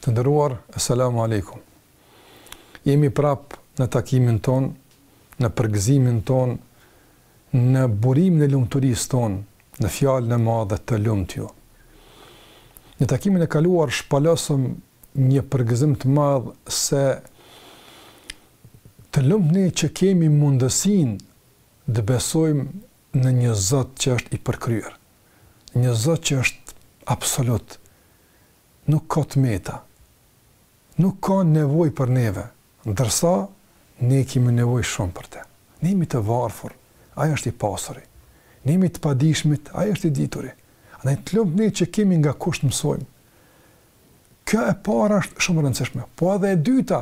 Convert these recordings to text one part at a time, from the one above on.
Të nderuar, Esselamu Aleykum. Jemi prapë në takimin tonë, në përgëzimin tonë, në burimin e lumturisë tonë, në fjalën e madhe të lumtë ju. Në takimin e kaluar shpalosëm një përgëzim të madh se të lumtë ne që kemi mundësinë të besojmë në një zot që është i përkryer. Një Zot që është absolut, nuk ka të meta, nuk ka nevojë për neve, ndërsa ne kemi nevojë shumë për të. Ne jemi të varfër, Ai është i pasuri. Ne jemi të padijshmit, Ai është i dituri. Andaj të lumtë ne që kemi nga kush të mësojmë. Kjo e para është shumë e rëndësishme. Po edhe e dyta,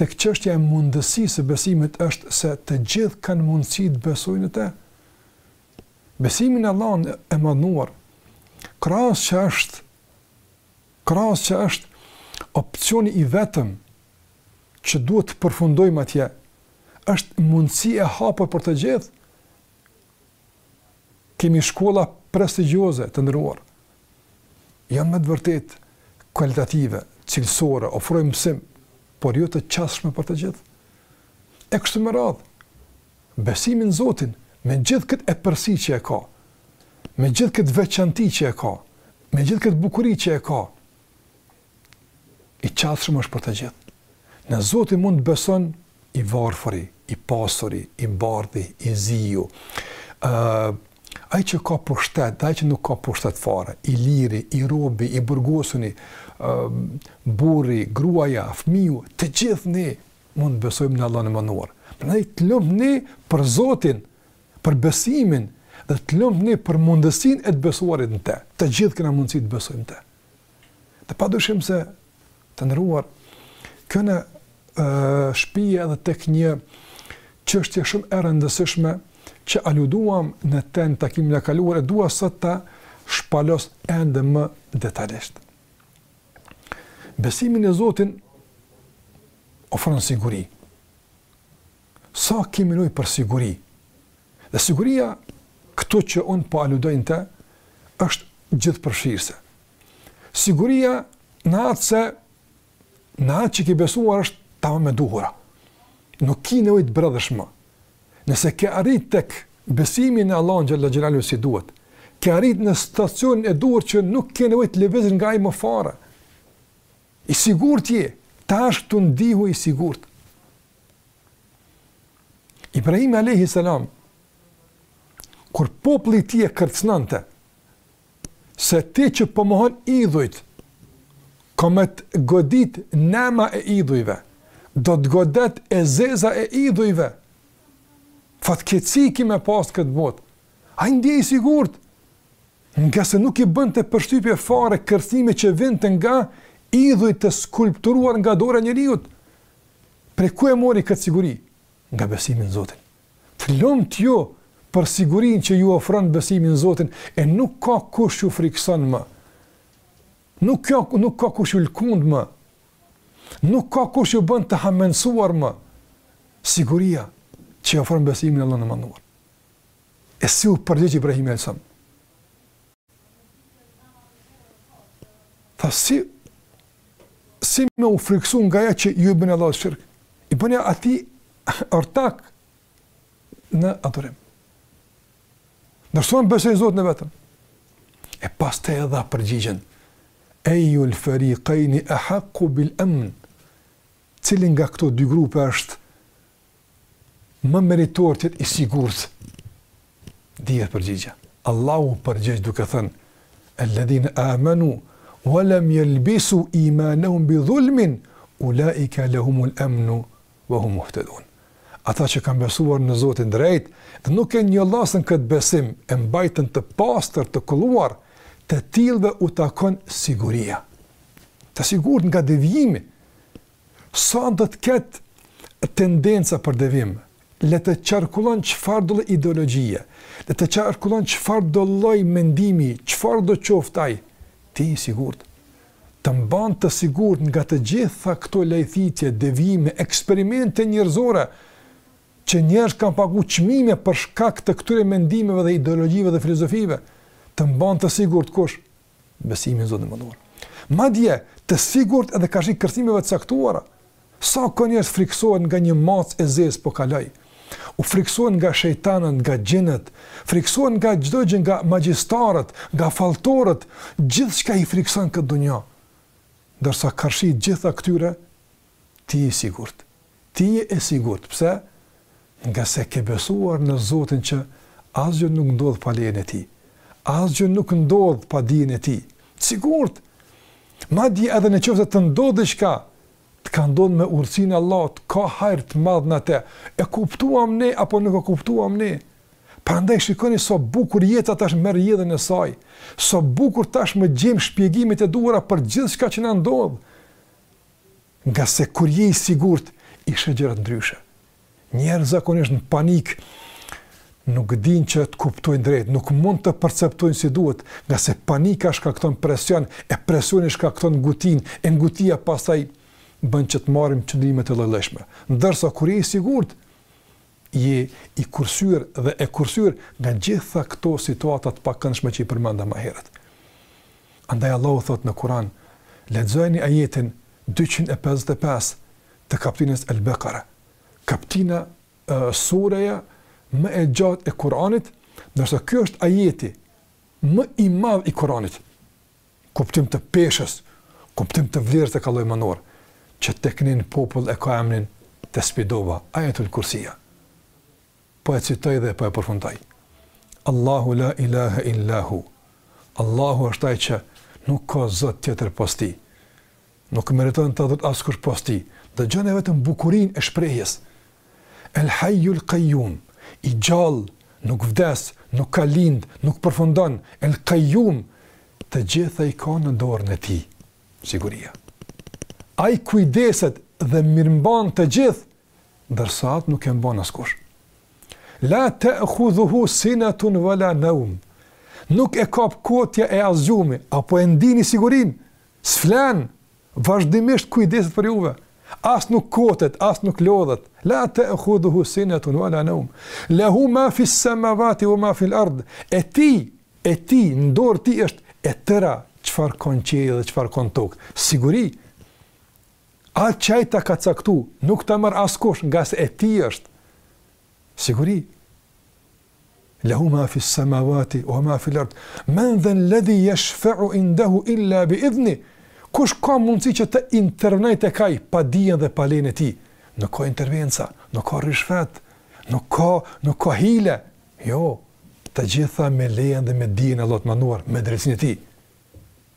tek çështja e mundësisë së besimit është se të gjithë kanë mundësi të besojnë në të. Besimi në Allahun e Madhënuar, krahas që është, krahas që është opsioni i vetëm që duhet të përfundojmë atje, është mundësi e hapur për të gjithë. Kemi shkolla prestigjioze të nderuar, janë me të vërtetë kualitative, cilësore, ofrojnë mësim, por jo të qasshme për të gjithë. E kështu me radhë, Besimi në Zotin, me gjithë këtë epërsi që e ka, me gjithë këtë veçanti që e ka, me gjithë këtë bukuri që e ka, i qasshëm është për të gjithë. Në Zotin mund të beson i varfëri, i pasuri, i bardhi, i ziju, uh, ai që ka pushtet, ai që nuk ka pushtet fare, i liri, i robi, i burgosuni, uh, burri, gruaja, fëmiu, të gjithë ne mund të besojmë në Allahun e Madhënuar. Prandaj të lumtë ne për Zotin, për besimin dhe të lumtë ne për mundësinë e të besuarit në të. Të gjithë kemi mundësi të besojmë në të. Dhe padyshim se të nderuar kjo na shpie edhe tek një çështje shumë e rëndësishme që aluduam në të në takimin e kaluar e dua sot ta shpalos ende më detalisht. Besimi në Zotin ofron siguri. Sa kemi nevojë për siguri? Dhe siguria këtu që unë po aludoj në të është gjithëpërfshirëse. Siguria në atë se në atë që ke besuar është tamam e duhura. Nuk ke nevojë të bredhësh më. Nëse ke arrit tek besimi në Allahun xhelle xhelaluhu si duhet, ke arrit në stacionin e duhur që nuk ke nevojë të lëvizësh nga ai më fare. I sigurt je, tash ti ndihu i sigurt. Ibrahimi alejhi selam kur populli i tij e kërcënonte, se ti që po mohon idhujt, ka me të goditë nema e idhujve, do të godet e zeza e idhujve, fatkeqësi ki me pas në këtë botë, ai ndihej i sigurt, ngase nuk i bënte përshtypje fare kërcënime që vinte nga idhujt të skulpturuar nga dora e njeriut, prej ku e mori këtë siguri? Nga besimi në Zotin. Të lumtë ju për sigurinë që ju ofron besimi në Zotin e nuk ka kush ju frikëson më. Nuk ka kush ju lkund më. Nuk ka kush ju bën të hamendësuar më. Siguria që ofron besimi në Allahun e Madhëruar. E si u përgjigj Ibrahimi alayhis salam? Tha, si me u friksu nga ajo që ju i bëni Allahut shirk? I bëni Atij ortak në adhurim. Ndërsa unë besoj Zotin e vetëm. E pastaj e dha përgjigjen, ejjul ferikajni ehakku bil emn, cili nga këto dy grupe është më meritor të jetë i sigurt? Dihet përgjigja. Allahu u përgjigj duke thënë: "Alladhina amanu wa lam yalbisu imanahum bi dhulmin ulaika lahumul amnu wa hum muhtadun." Ata që kanë besuar në Zotin drejt dhe nuk e njollosën këtë besim, e mbajtën të pastër, të kulluar, të tillëve u takon siguria. Të sigurt nga devijimi. Sa do të ketë tendenca për devijim, le të qarkullon çfarëdo lloj ideologjie, le të qarkullon çfarëdo lloj mendimi, çfarëdo qoftë ai, ti je i sigurt. Të mban të sigurt nga të gjitha këto lajthitje, devijime, eksperimente njerëzore që njerëzit kanë pagu çmime për shkak të këtyre mendimeve dhe ideologjive dhe filozofive. Të mban të sigurt kush? besimi në Zotin e madhëruar. Madje, të sigurt edhe karshi kërcënimeve të caktuara, sa ka njerëz friksohen nga një mace e zezë po kaloi, u friksohen nga shejtanët, nga xhinët, friksohen nga çdo gjë nga magjistarët, nga falltorët, gjithçka i frikson në këtë dunja. Ndërsa karshi gjitha këtyre, Ti je i sigurt. Ti je e sigurt. Pse? Ngase ke besuar në Zotin që asgjë nuk ndodh pa lejen e Tij. Asgjë nuk ndodh pa dijen e Tij. Të sigurt. Madje edhe në qoftë se të ndodh diçka, të ka ndodh me urtësinë e Allahut, ka hajr të madh në të. E kuptuam ne apo nuk e kuptuam ne? Prandaj shikoni sa bukur jeta tash merr rrjedhën e saj. Sa bukur tashmë gjejmë shpjegimet e duhura për gjithçka që na ndodh. Nga se kur je i sigurt, i sheh gjërat ndryshe. Njerëz zakonisht në panik nuk dinë që të kuptojnë drejt, nuk mund të perceptojnë si duhet, nga se panika shkakton presion, e presioni shkakton ngutinë, e ngutia pastaj bën që të marrim qëndrime të llojlojshme. Ndërsa kur je i sigurt, je i kursyer dhe e kursyer nga të gjitha këto situata të pakëndshme që i përmenda më herët. Andaj Allahu thotë në Kur'an, lexojeni ajetin 255 të kaptinës El Bekare. Kaptina, sureja më e gjatë e Kur'anit, ndërsa ky është ajeti më i madh i Kur'anit. kuptim të peshës, kuptim të vlerës e ka, lajm mënor, që tek ne në popull e ka emrin tespidova, ajetul kursija. Po e citoj dhe po e përfundoj. Allahu la ilahe illahu. Allahu është ai që nuk ka zot tjetër pos tij. Nuk meriton të adhurohet askush pos tij. Dëgjoni vetëm bukurinë e shprehjes, El Hayyul Qayyum, i gjallë, nuk vdes, nuk ka lind, nuk përfundon, El Qayyum, të gjitha i ka në dorën e tij siguria. Ai kujdeset dhe mirëmban të gjithë, ndërsa atë nuk e mban askush. La ta'khudhuhu sinatun wala nawm. Nuk e kap kotja e as gjumi, apo e ndini sigurinë? S'flen, vazhdimisht kujdeset për juve. As nuk kotet, as nuk lodhet. La ta'khudhuhu sinatun wa la nawm. Lahu ma fi s-samawati wa ma fi l-ard. E tij, e tij, në dorë tij është e tëra çfarë kanë qiej dhe çfarë kanë tokë. Siguri. Atë ç'ai ta ka caktu, nuk ta marr askush nga se e tij është. Siguri. Lehu ma fi samawati wa ma fi al-ard. Man dha alladhi yashfa'u indahu illa bi idhni. Kush ka mundësi që të intervenojë tek ai pa dijen dhe pa lejen e tij? Nuk ka intervenca, nuk ka ryshfet, nuk ka, nuk ka hile. Jo, të gjitha me lejen dhe me dijen e Allahut të madhëruar, me drejtësinë e tij.